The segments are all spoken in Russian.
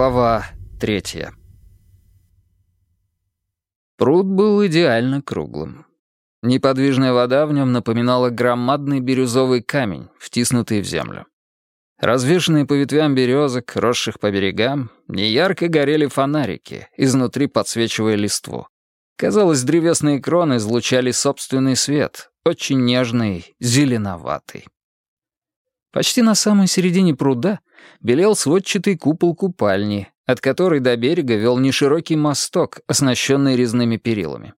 Глава третья. Пруд был идеально круглым. Неподвижная вода в нем напоминала громадный бирюзовый камень, втиснутый в землю. Развешенные по ветвям березок, росших по берегам, неярко горели фонарики, изнутри подсвечивая листву. Казалось, древесные кроны излучали собственный свет, очень нежный, зеленоватый. Почти на самой середине пруда белел сводчатый купол купальни, от которой до берега вел неширокий мосток, оснащенный резными перилами.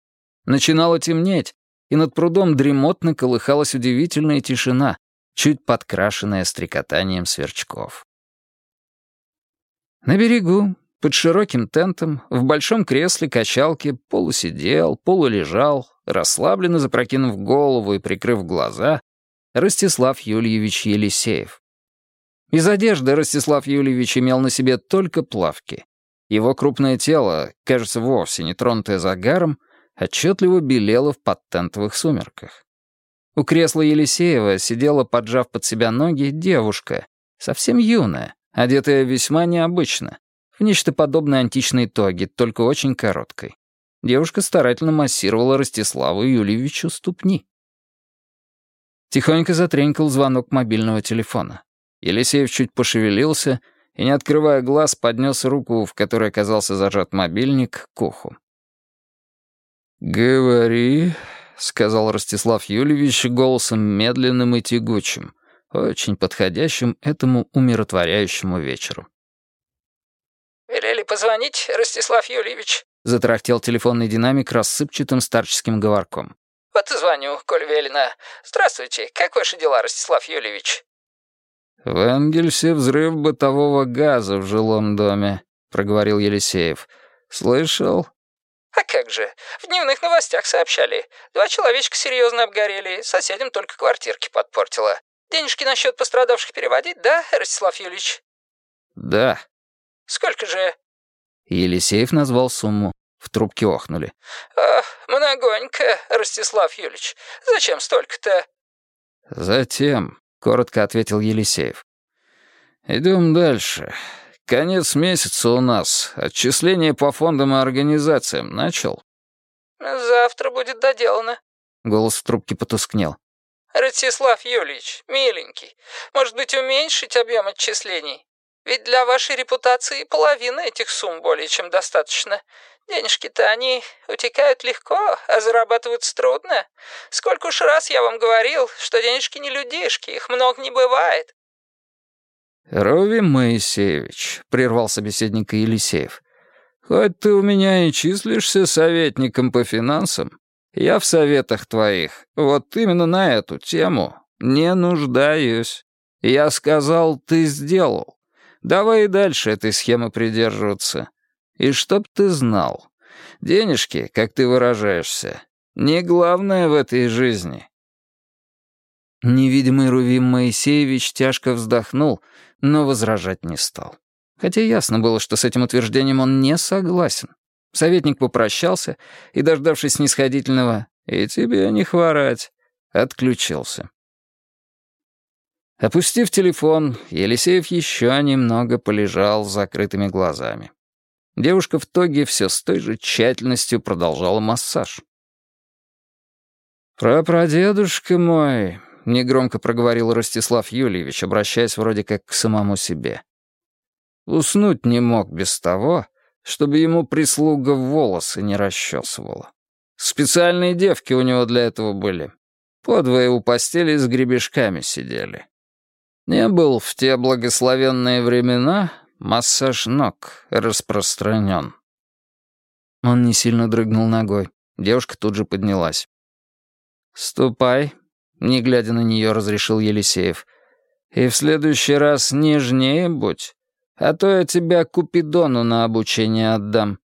Начинало темнеть, и над прудом дремотно колыхалась удивительная тишина, чуть подкрашенная стрекотанием сверчков. На берегу, под широким тентом, в большом кресле качалки полусидел, полулежал, расслабленно запрокинув голову и прикрыв глаза, Ростислав Юльевич Елисеев. Из одежды Ростислав Юльевич имел на себе только плавки. Его крупное тело, кажется, вовсе не тронутое загаром, отчетливо белело в подтентовых сумерках. У кресла Елисеева сидела, поджав под себя ноги, девушка, совсем юная, одетая весьма необычно, в нечто подобное античной тоге, только очень короткой. Девушка старательно массировала Ростиславу Юльевичу ступни. Тихонько затренькал звонок мобильного телефона. Елисеев чуть пошевелился и, не открывая глаз, поднес руку, в которой оказался зажат мобильник, к уху. «Говори», — сказал Ростислав Юльевич голосом медленным и тягучим, очень подходящим этому умиротворяющему вечеру. «Велели позвонить, Ростислав Юльевич?» — затрахтел телефонный динамик рассыпчатым старческим говорком. «Вот и звоню, коль велено. Здравствуйте, как ваши дела, Ростислав Юльевич?» «В Энгельсе взрыв бытового газа в жилом доме», — проговорил Елисеев. «Слышал?» «А как же? В дневных новостях сообщали. Два человечка серьезно обгорели, соседям только квартирки подпортило. Денежки на счет пострадавших переводить, да, Ростислав Юльевич?» «Да». «Сколько же?» Елисеев назвал сумму. В трубке охнули. «А, многонько, Ростислав Юльевич. Зачем столько-то?» «Затем», — коротко ответил Елисеев. «Идем дальше. Конец месяца у нас. Отчисление по фондам и организациям начал?» «Завтра будет доделано». Голос в трубке потускнел. «Ростислав Юльевич, миленький, может быть, уменьшить объем отчислений? Ведь для вашей репутации половина этих сумм более чем достаточно. Денежки-то они утекают легко, а зарабатываются трудно. Сколько уж раз я вам говорил, что денежки не людишки, их много не бывает». «Рови Моисеевич», — прервал собеседника Елисеев, «хоть ты у меня и числишься советником по финансам, я в советах твоих, вот именно на эту тему, не нуждаюсь. Я сказал, ты сделал. Давай и дальше этой схемы придерживаться. И чтоб ты знал, денежки, как ты выражаешься, не главное в этой жизни». Невидимый Рувим Моисеевич тяжко вздохнул, но возражать не стал. Хотя ясно было, что с этим утверждением он не согласен. Советник попрощался и, дождавшись снисходительного «И тебе не хворать», отключился. Опустив телефон, Елисеев еще немного полежал с закрытыми глазами. Девушка в тоге все с той же тщательностью продолжала массаж. «Прапрадедушка мой», — негромко проговорил Ростислав Юльевич, обращаясь вроде как к самому себе. Уснуть не мог без того, чтобы ему прислуга волосы не расчесывала. Специальные девки у него для этого были. Подвое у постели с гребешками сидели. Не был в те благословенные времена Массаж ног распространен. Он не сильно дрыгнул ногой. Девушка тут же поднялась. «Ступай», — не глядя на нее, разрешил Елисеев. «И в следующий раз нежнее будь, а то я тебя Купидону на обучение отдам.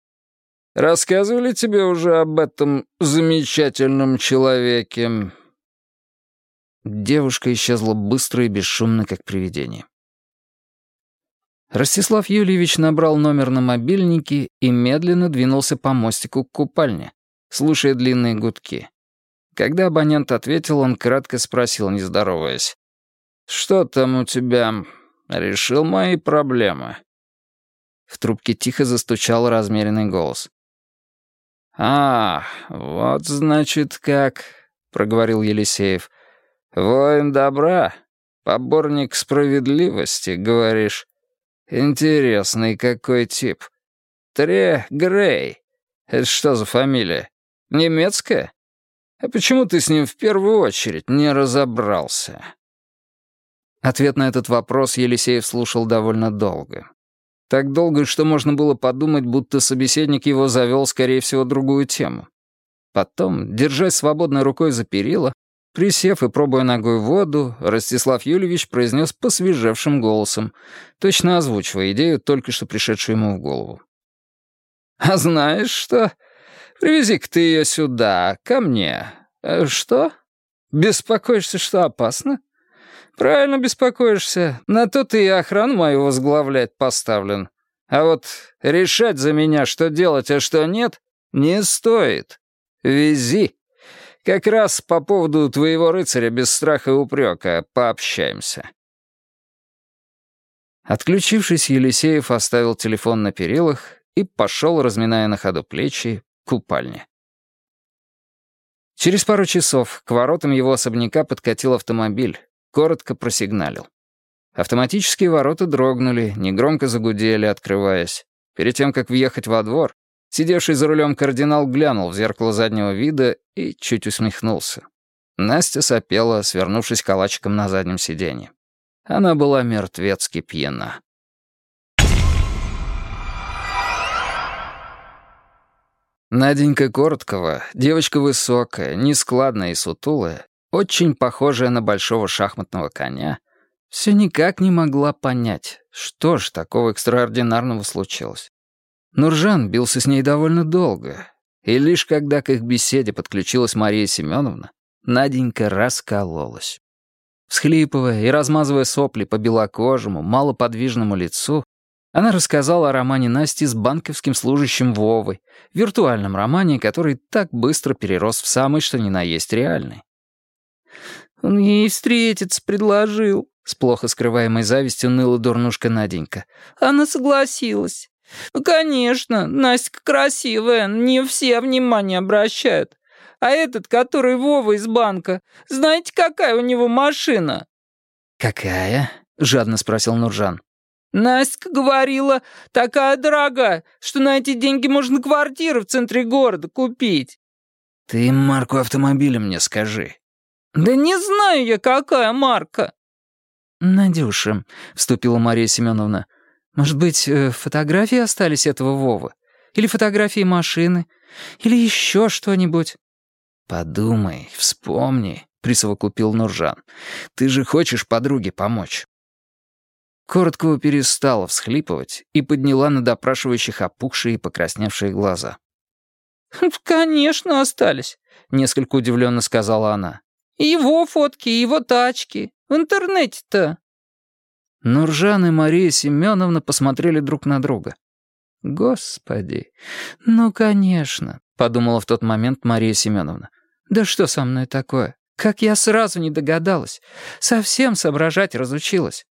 Рассказывали тебе уже об этом замечательном человеке?» Девушка исчезла быстро и бесшумно, как привидение. Ростислав Юльевич набрал номер на мобильнике и медленно двинулся по мостику к купальне, слушая длинные гудки. Когда абонент ответил, он кратко спросил, не здороваясь. «Что там у тебя? Решил мои проблемы?» В трубке тихо застучал размеренный голос. «А, вот значит как», — проговорил Елисеев. «Воин добра, поборник справедливости, говоришь. Интересный какой тип. Тре Грей. Это что за фамилия? Немецкая? А почему ты с ним в первую очередь не разобрался?» Ответ на этот вопрос Елисеев слушал довольно долго. Так долго, что можно было подумать, будто собеседник его завел, скорее всего, другую тему. Потом, держась свободной рукой за перила, присев и пробуя ногой воду, Ростислав Юльевич произнес посвежевшим голосом, точно озвучивая идею, только что пришедшую ему в голову. «А знаешь что? Привези-ка ты ее сюда, ко мне. А что? Беспокоишься, что опасно? «Правильно беспокоишься. На то ты и охрану мою возглавлять поставлен. А вот решать за меня, что делать, а что нет, не стоит. Вези. Как раз по поводу твоего рыцаря без страха и упрека пообщаемся». Отключившись, Елисеев оставил телефон на перилах и пошел, разминая на ходу плечи, к купальне. Через пару часов к воротам его особняка подкатил автомобиль, коротко просигналил. Автоматические ворота дрогнули, негромко загудели, открываясь. Перед тем, как въехать во двор, сидевший за рулем кардинал глянул в зеркало заднего вида и чуть усмехнулся. Настя сопела, свернувшись калачиком на заднем сиденье. Она была мертвецки пьяна. Наденька Короткова, девочка высокая, нескладная и сутулая, очень похожая на большого шахматного коня, все никак не могла понять, что ж такого экстраординарного случилось. Нуржан бился с ней довольно долго, и лишь когда к их беседе подключилась Мария Семеновна, Наденька раскололась. Всхлипывая и размазывая сопли по белокожему, малоподвижному лицу, она рассказала о романе Насти с банковским служащим Вовой, виртуальном романе, который так быстро перерос в самый что ни на есть реальный. «Он ей встретиться предложил», — с плохо скрываемой завистью ныла дурнушка Наденька. «Она согласилась. Ну, конечно, Настя красивая, не все внимание обращают. А этот, который Вова из банка, знаете, какая у него машина?» «Какая?» — жадно спросил Нуржан. Настя говорила, такая дорогая, что на эти деньги можно квартиру в центре города купить. Ты марку автомобиля мне скажи. «Да не знаю я, какая марка!» «Надюша», — вступила Мария Семеновна, «может быть, э, фотографии остались этого Вовы? Или фотографии машины? Или еще что-нибудь?» «Подумай, вспомни», — присовокупил Нуржан. «Ты же хочешь подруге помочь». Короткого перестала всхлипывать и подняла на допрашивающих опухшие и покрасневшие глаза. «Конечно, остались», — несколько удивленно сказала она. Его фотки, его тачки. В интернете-то». Нуржан и Мария Семеновна посмотрели друг на друга. «Господи, ну, конечно», — подумала в тот момент Мария Семеновна. «Да что со мной такое? Как я сразу не догадалась. Совсем соображать разучилась».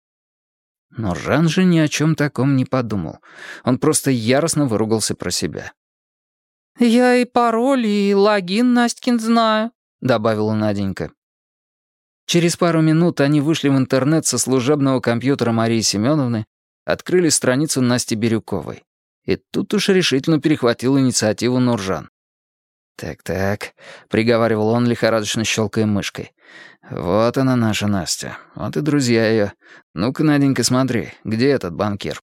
Но Жан же ни о чем таком не подумал. Он просто яростно выругался про себя. «Я и пароль, и логин Настькин знаю», — добавила Наденька. Через пару минут они вышли в интернет со служебного компьютера Марии Семеновны, открыли страницу Насти Бирюковой. И тут уж решительно перехватил инициативу Нуржан. «Так-так», — приговаривал он, лихорадочно щелкая мышкой. «Вот она наша Настя. Вот и друзья ее. Ну-ка, Наденька, смотри, где этот банкир?»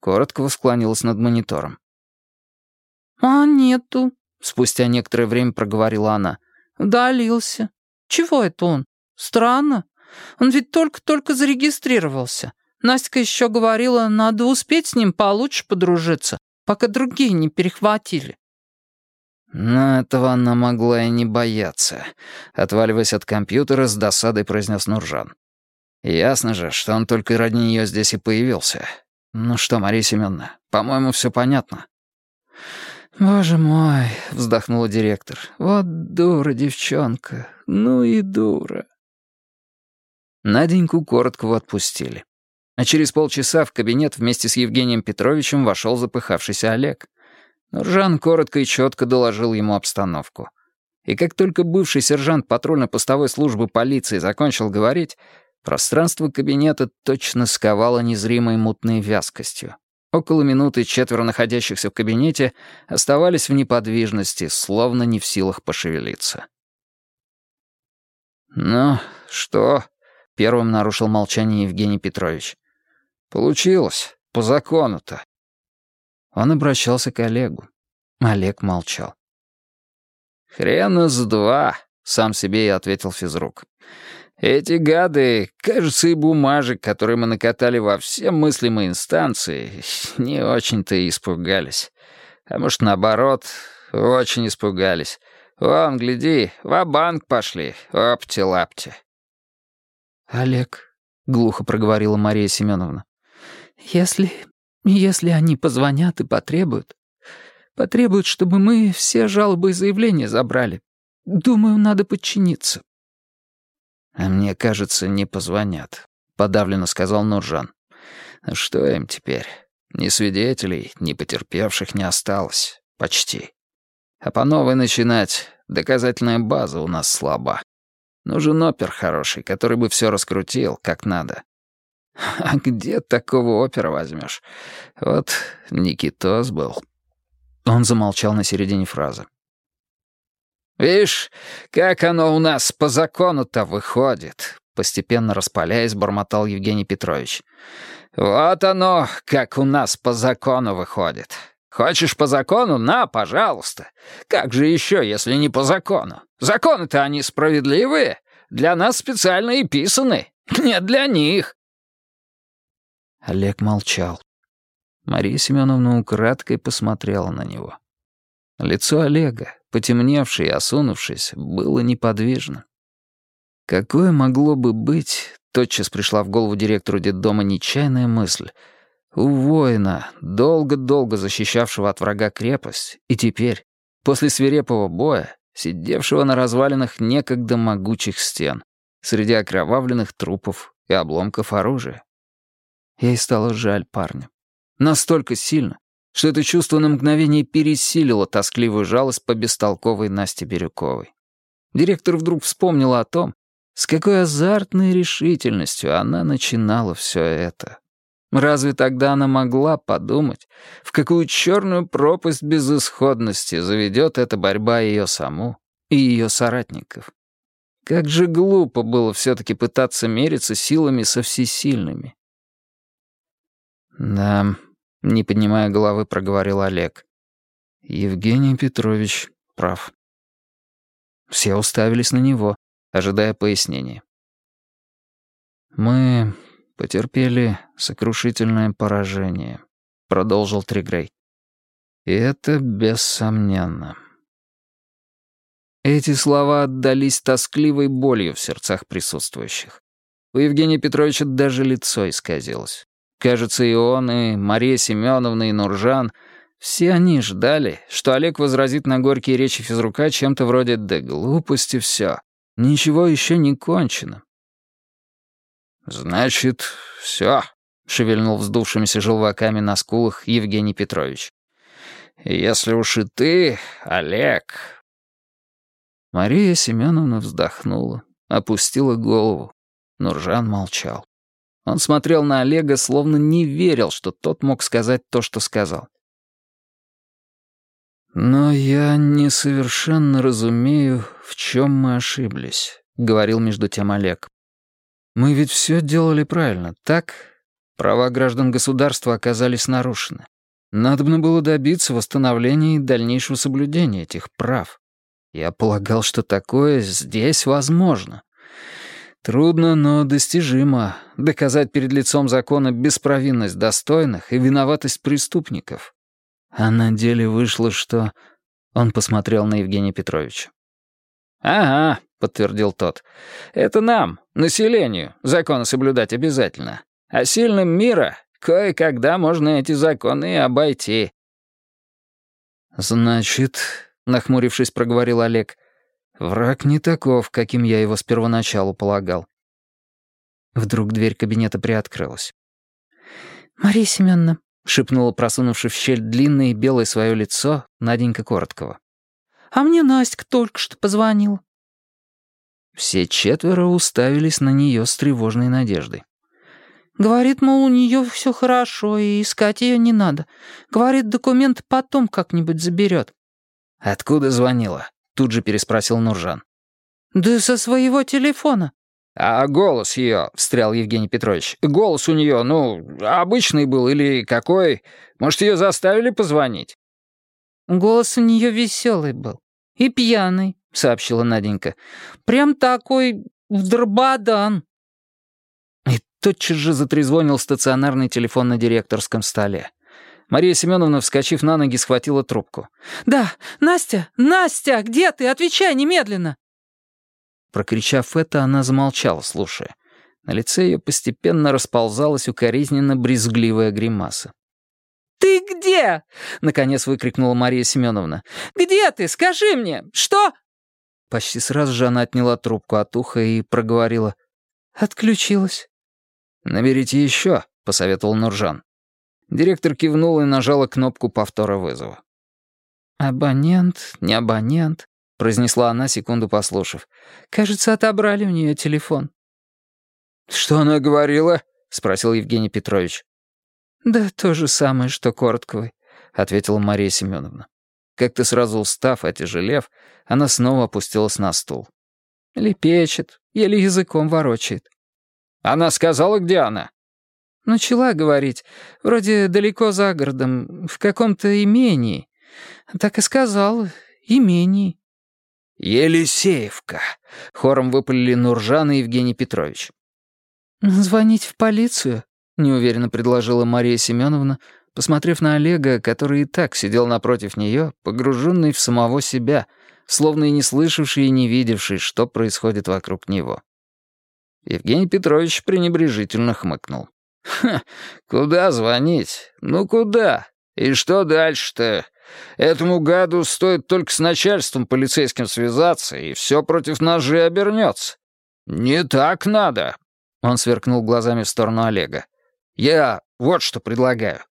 Коротко склонилась над монитором. «А нету», — спустя некоторое время проговорила она. «Удалился. Чего это он? Странно. Он ведь только-только зарегистрировался. Настя еще говорила, надо успеть с ним получше подружиться, пока другие не перехватили». Но этого она могла и не бояться, отваливаясь от компьютера, с досадой произнес Нуржан. Ясно же, что он только ради нее здесь и появился. Ну что, Мария Семеновна, по-моему, все понятно. «Боже мой», — вздохнула директор, — «вот дура девчонка, ну и дура». Наденьку коротко отпустили. А через полчаса в кабинет вместе с Евгением Петровичем вошел запыхавшийся Олег. Нуржан коротко и четко доложил ему обстановку. И как только бывший сержант патрульно-постовой службы полиции закончил говорить, пространство кабинета точно сковало незримой мутной вязкостью. Около минуты четверо находящихся в кабинете оставались в неподвижности, словно не в силах пошевелиться. «Ну, что?» — первым нарушил молчание Евгений Петрович. Получилось. По закону-то. Он обращался к Олегу. Олег молчал. «Хрена с два», — сам себе и ответил физрук. «Эти гады, кажется, и бумажек, которые мы накатали во все мыслимые инстанции, не очень-то и испугались. А может, наоборот, очень испугались. Вон, гляди, в банк пошли, опти-лапти». «Олег», — глухо проговорила Мария Семеновна, если... если они позвонят и потребуют... Потребуют, чтобы мы все жалобы и заявления забрали. Думаю, надо подчиниться». «А мне кажется, не позвонят», — подавленно сказал Нуржан. «Что им теперь? Ни свидетелей, ни потерпевших не осталось. Почти. А по новой начинать доказательная база у нас слаба. Нужен опер хороший, который бы все раскрутил, как надо. А где такого опера возьмешь? Вот Никитос был. Он замолчал на середине фразы. «Видишь, как оно у нас по закону-то выходит», — постепенно распаляясь, бормотал Евгений Петрович. «Вот оно, как у нас по закону выходит. Хочешь по закону? На, пожалуйста. Как же еще, если не по закону? Законы-то они справедливые. Для нас специально и писаны. Не для них. Олег молчал. Мария Семеновна украдкой посмотрела на него. Лицо Олега, потемневшее и осунувшееся, было неподвижно. Какое могло бы быть, тотчас пришла в голову директору детдома нечаянная мысль. У воина, долго-долго защищавшего от врага крепость, и теперь, после свирепого боя, сидевшего на развалинах некогда могучих стен, среди окровавленных трупов и обломков оружия. Ей стало жаль парня. Настолько сильно, что это чувство на мгновение пересилило тоскливую жалость по бестолковой Насте Бирюковой. Директор вдруг вспомнила о том, с какой азартной решительностью она начинала все это. Разве тогда она могла подумать, в какую черную пропасть безысходности заведет эта борьба ее саму и ее соратников? Как же глупо было все-таки пытаться мериться силами со всесильными. «Да», — не поднимая головы, проговорил Олег. «Евгений Петрович прав». Все уставились на него, ожидая пояснения. «Мы потерпели сокрушительное поражение», — продолжил Тригрей. «И это бессомненно». Эти слова отдались тоскливой болью в сердцах присутствующих. У Евгения Петровича даже лицо исказилось. Кажется, и он, и Мария Семеновна, и Нуржан — все они ждали, что Олег возразит на горькие речи физрука чем-то вроде «да глупости все, ничего еще не кончено». «Значит, все», — шевельнул вздувшимися желваками на скулах Евгений Петрович. «Если уж и ты, Олег...» Мария Семеновна вздохнула, опустила голову. Нуржан молчал. Он смотрел на Олега, словно не верил, что тот мог сказать то, что сказал. «Но я несовершенно разумею, в чем мы ошиблись», — говорил между тем Олег. «Мы ведь все делали правильно, так? Права граждан государства оказались нарушены. Надобно было добиться восстановления и дальнейшего соблюдения этих прав. Я полагал, что такое здесь возможно. Трудно, но достижимо доказать перед лицом закона беспровинность достойных и виноватость преступников. А на деле вышло, что... Он посмотрел на Евгения Петровича. «Ага», — подтвердил тот. «Это нам, населению, законы соблюдать обязательно. А сильным мира кое-когда можно эти законы и обойти». «Значит», — нахмурившись, проговорил Олег, — Враг не таков, каким я его с первоначалу полагал. Вдруг дверь кабинета приоткрылась. «Мария Семеновна», — шепнула, просунувши в щель длинное и белое свое лицо, Наденька Короткого. «А мне Настя только что позвонила». Все четверо уставились на нее с тревожной надеждой. Говорит, мол, у нее все хорошо, и искать ее не надо. Говорит, документы потом как-нибудь заберет. «Откуда звонила?» — тут же переспросил Нуржан. «Да со своего телефона». «А голос ее?» — встрял Евгений Петрович. «Голос у нее, ну, обычный был или какой? Может, ее заставили позвонить?» «Голос у нее веселый был. И пьяный», — сообщила Наденька. «Прям такой вдрбадан» тотчас же затрезвонил стационарный телефон на директорском столе. Мария Семеновна, вскочив на ноги, схватила трубку. «Да, Настя! Настя! Где ты? Отвечай немедленно!» Прокричав это, она замолчала, слушая. На лице ее постепенно расползалась укоризненно-брезгливая гримаса. «Ты где?» — наконец выкрикнула Мария Семеновна. «Где ты? Скажи мне! Что?» Почти сразу же она отняла трубку от уха и проговорила. «Отключилась». «Наберите еще», — посоветовал Нуржан. Директор кивнул и нажала кнопку повтора вызова. «Абонент, не абонент», — произнесла она, секунду послушав. «Кажется, отобрали у нее телефон». «Что она говорила?» — спросил Евгений Петрович. «Да то же самое, что Кортковый», — ответила Мария Семеновна. Как-то сразу устав, отяжелев, она снова опустилась на стул. Лепечет, еле языком ворочает. Она сказала, где она?» Начала говорить. Вроде далеко за городом, в каком-то имении. Так и сказала. Имении. «Елисеевка», — хором выпалили Нуржан и Евгений Петрович. «Звонить в полицию?» — неуверенно предложила Мария Семеновна, посмотрев на Олега, который и так сидел напротив нее, погруженный в самого себя, словно и не слышавший и не видевший, что происходит вокруг него. Евгений Петрович пренебрежительно хмыкнул. «Ха, куда звонить? Ну куда? И что дальше-то? Этому гаду стоит только с начальством полицейским связаться, и все против нас же обернется. Не так надо!» Он сверкнул глазами в сторону Олега. «Я вот что предлагаю.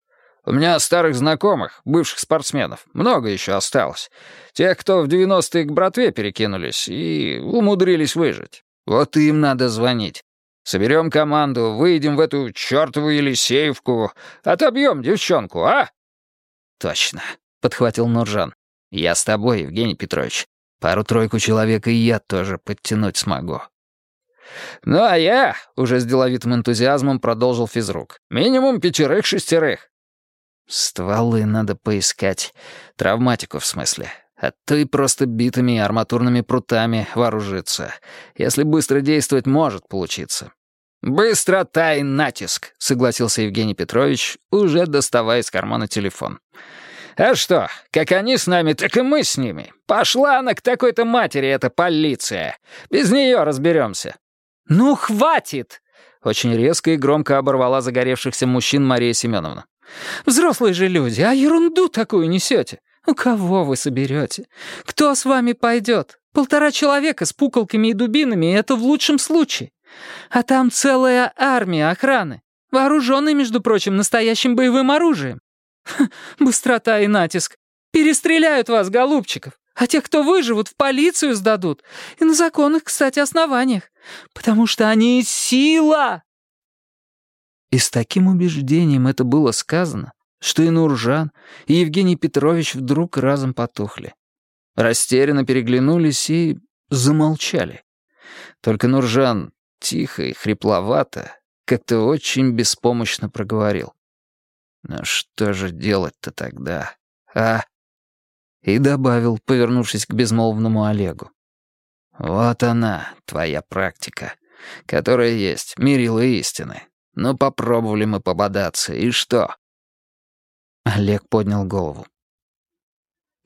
У меня старых знакомых, бывших спортсменов, много еще осталось. Тех, кто в 90-е к братве перекинулись и умудрились выжить. Вот им надо звонить. Соберем команду, выйдем в эту чертову Елисеевку, отобьем девчонку, а?» «Точно», — подхватил Нуржан. «Я с тобой, Евгений Петрович. Пару-тройку человек и я тоже подтянуть смогу». «Ну а я», — уже с деловитым энтузиазмом продолжил физрук, «минимум пятерых-шестерых». «Стволы надо поискать. Травматику, в смысле. А то и просто битыми и арматурными прутами вооружиться. Если быстро действовать, может получиться. «Быстрота и натиск», — согласился Евгений Петрович, уже доставая из кармана телефон. «А что, как они с нами, так и мы с ними. Пошла она к такой-то матери, эта полиция. Без нее разберемся». «Ну, хватит!» — очень резко и громко оборвала загоревшихся мужчин Мария Семеновна. «Взрослые же люди, а ерунду такую несете. «У кого вы соберете? Кто с вами пойдет? Полтора человека с пуколками и дубинами — это в лучшем случае. А там целая армия охраны, вооруженная, между прочим, настоящим боевым оружием. Ха, быстрота и натиск. Перестреляют вас, голубчиков. А тех, кто выживут, в полицию сдадут. И на законных, кстати, основаниях. Потому что они сила!» И с таким убеждением это было сказано, что и Нуржан, и Евгений Петрович вдруг разом потухли. Растерянно переглянулись и замолчали. Только Нуржан тихо и хрипловато, как-то очень беспомощно проговорил. «Ну что же делать-то тогда, а?» И добавил, повернувшись к безмолвному Олегу. «Вот она, твоя практика, которая есть, мерила истины. Ну, попробовали мы пободаться, и что? Олег поднял голову.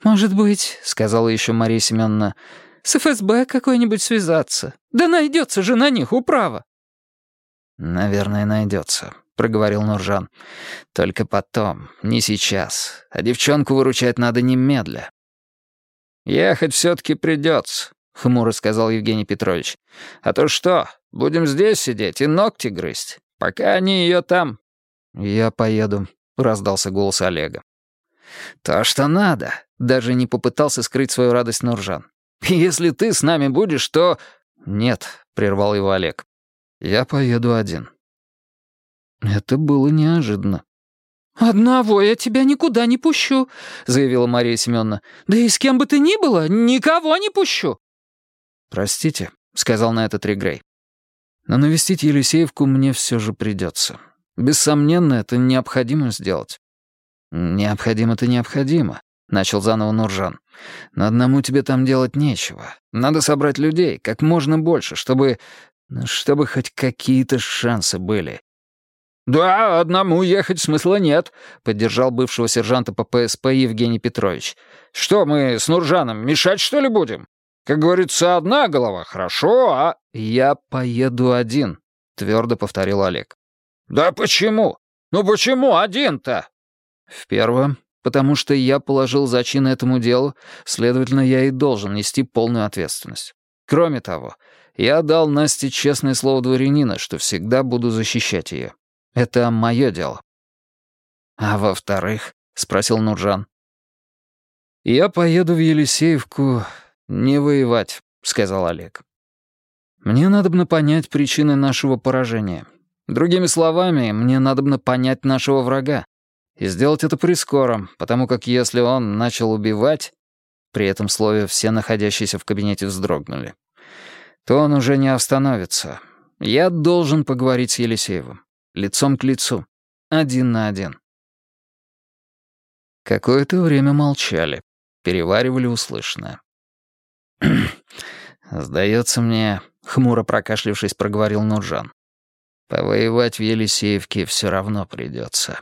«Может быть, — сказала еще Мария Семеновна, — с ФСБ какой-нибудь связаться. Да найдется же на них управа». «Наверное, найдется», — проговорил Нуржан. «Только потом, не сейчас. А девчонку выручать надо немедля». «Ехать все-таки придется», — хмуро сказал Евгений Петрович. «А то что, будем здесь сидеть и ногти грызть, пока они ее там «Я поеду», — раздался голос Олега. «То, что надо», — даже не попытался скрыть свою радость Нуржан. «Если ты с нами будешь, то...» «Нет», — прервал его Олег. «Я поеду один». Это было неожиданно. «Одного я тебя никуда не пущу», — заявила Мария Семеновна. «Да и с кем бы ты ни было, никого не пущу». «Простите», — сказал на это Тригрей. «Но навестить Елисеевку мне все же придется. Бессомненно, это необходимо сделать». «Необходимо-то необходимо», — начал заново Нуржан. «Но одному тебе там делать нечего. Надо собрать людей, как можно больше, чтобы... чтобы хоть какие-то шансы были. «Да, одному ехать смысла нет», — поддержал бывшего сержанта по ПСП Евгений Петрович. «Что, мы с Нуржаном мешать, что ли, будем? Как говорится, одна голова, хорошо, а...» «Я поеду один», — твердо повторил Олег. «Да почему? Ну почему один-то?» «В потому что я положил зачин этому делу, следовательно, я и должен нести полную ответственность. Кроме того, я дал Насте честное слово дворянина, что всегда буду защищать ее. Это мое дело». «А во-вторых?» — спросил Нуржан. «Я поеду в Елисеевку не воевать», — сказал Олег. «Мне надобно понять причины нашего поражения. Другими словами, мне надобно понять нашего врага. И сделать это прискором, потому как если он начал убивать...» При этом слове все находящиеся в кабинете вздрогнули. «То он уже не остановится. Я должен поговорить с Елисеевым лицом к лицу, один на один. Какое-то время молчали, переваривали услышанное. «Сдается мне», — хмуро прокашлившись, проговорил Нуржан. «Повоевать в Елисеевке все равно придется».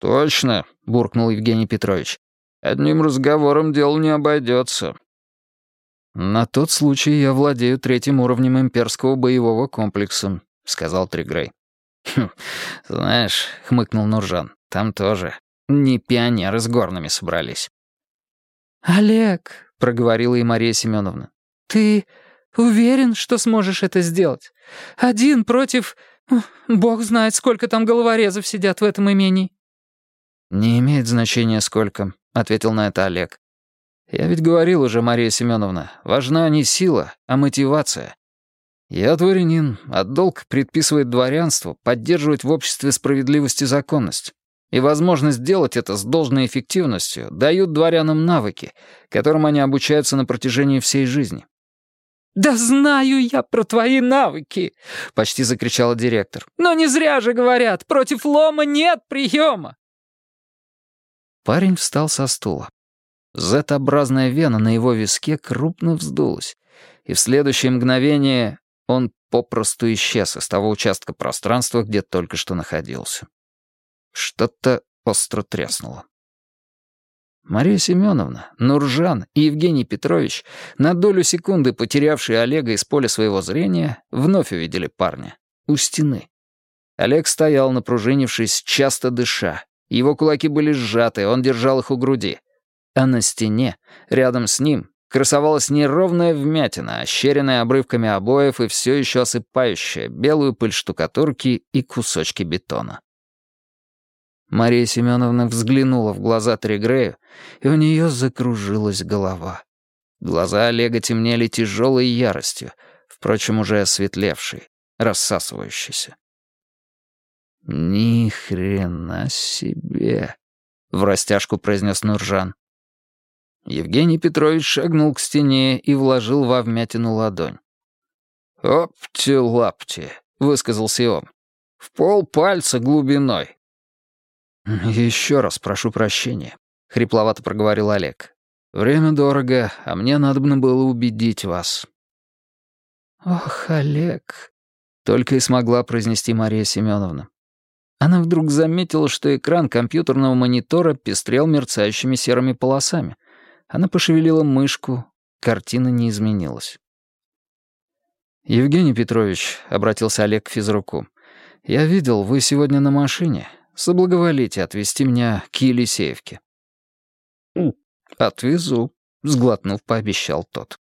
«Точно», — буркнул Евгений Петрович. «Одним разговором дело не обойдется». «На тот случай я владею третьим уровнем имперского боевого комплекса», — сказал Тригрей. Хм, «Знаешь», — хмыкнул Нуржан, — «там тоже не пионеры с горными собрались». «Олег», — проговорила и Мария Семеновна, — «ты уверен, что сможешь это сделать? Один против... Бог знает, сколько там головорезов сидят в этом имении». «Не имеет значения, сколько», — ответил на это Олег. «Я ведь говорил уже, Мария Семеновна, важна не сила, а мотивация. Я дворянин, а долг предписывает дворянству поддерживать в обществе справедливость и законность. И возможность делать это с должной эффективностью дают дворянам навыки, которым они обучаются на протяжении всей жизни. «Да знаю я про твои навыки!» — почти закричала директор. «Но не зря же говорят, против лома нет приема!» Парень встал со стула. Z-образная вена на его виске крупно вздулась, и в следующее мгновение он попросту исчез из того участка пространства, где только что находился. Что-то остро треснуло. Мария Семеновна, Нуржан и Евгений Петрович, на долю секунды потерявшие Олега из поля своего зрения, вновь увидели парня. У стены. Олег стоял, напружинившись, часто дыша. Его кулаки были сжаты, он держал их у груди. А на стене, рядом с ним, красовалась неровная вмятина, ощеренная обрывками обоев и все еще осыпающая белую пыль штукатурки и кусочки бетона. Мария Семеновна взглянула в глаза Тригрею, и у нее закружилась голова. Глаза Олега темнели тяжелой яростью, впрочем, уже осветлевшей, рассасывающейся. «Ни хрена себе!» — в растяжку произнес Нуржан. Евгений Петрович шагнул к стене и вложил во вмятину ладонь. «Опти-лапти», — высказался он. «В пол пальца глубиной». «Еще раз прошу прощения», — хрипловато проговорил Олег. «Время дорого, а мне надобно было убедить вас». «Ох, Олег», — только и смогла произнести Мария Семеновна. Она вдруг заметила, что экран компьютерного монитора пестрел мерцающими серыми полосами — она пошевелила мышку, картина не изменилась. «Евгений Петрович», — обратился Олег к физруку, — «я видел, вы сегодня на машине. Соблаговолите отвезти меня к Елисеевке». «Отвезу», — сглотнув, пообещал тот.